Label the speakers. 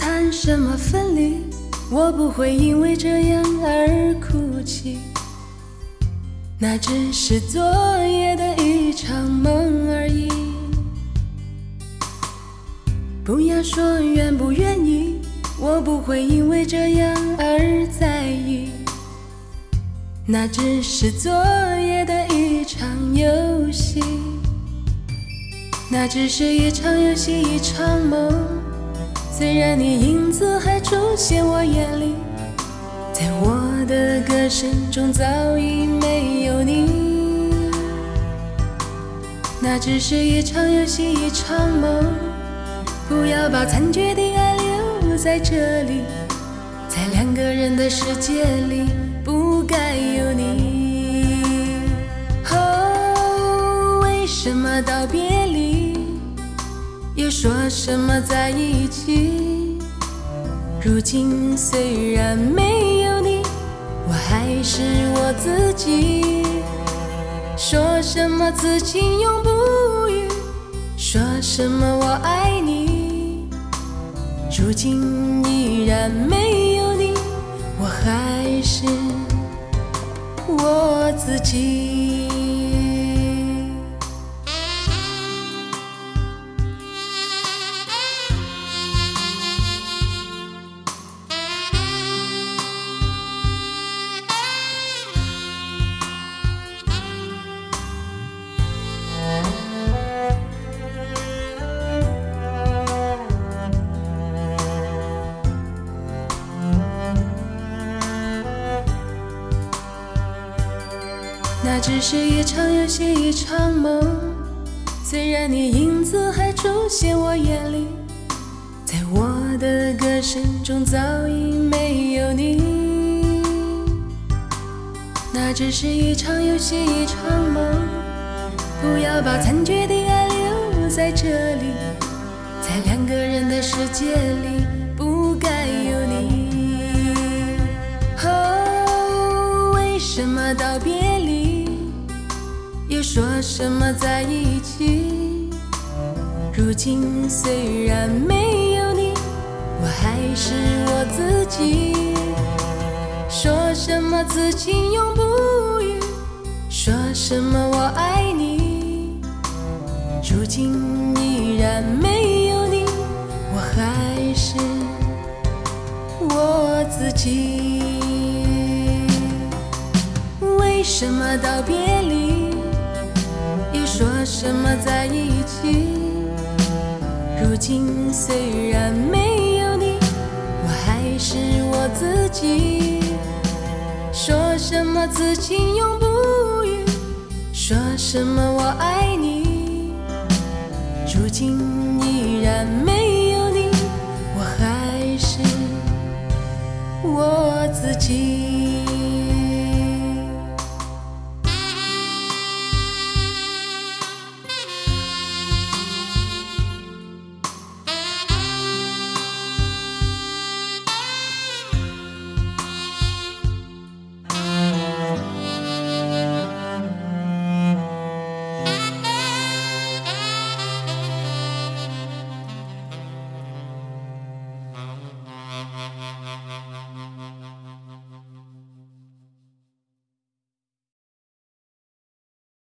Speaker 1: 谈什么分离，我不会因为这样而哭泣。那只是昨夜的一场梦而已。不要说愿不愿意，我不会因为这样而在意。那只是昨夜的一场游戏，那只是一场游戏，一场梦。虽然你影子还出现我眼里，在我的歌声中早已没有你。那只是一场游戏，一场梦。不要把残缺的爱留在这里，在两个人的世界里不该有你。哦，为什么道别，又说什么在一起？如今虽然没有你，我还是我自己。说什么此情永不渝，说什么我爱你。如今依然没有你，我还是我自己。那只是一场游戏，一场梦。虽然你影子还出现我眼里，在我的歌声中早已没有你。那只是一场游戏，一场梦。不要把残缺的爱留在这里，在两个人的世界里不该有你。说什么在一起？如今虽然没有你，我还是我自己。说什么此情永不渝，说什么我爱你。如今依然没有你，我还是我自己。为什么道别离？说什么在一起？如今虽然没有你，我还是我自己。说什么此情永不渝，说什么我爱你。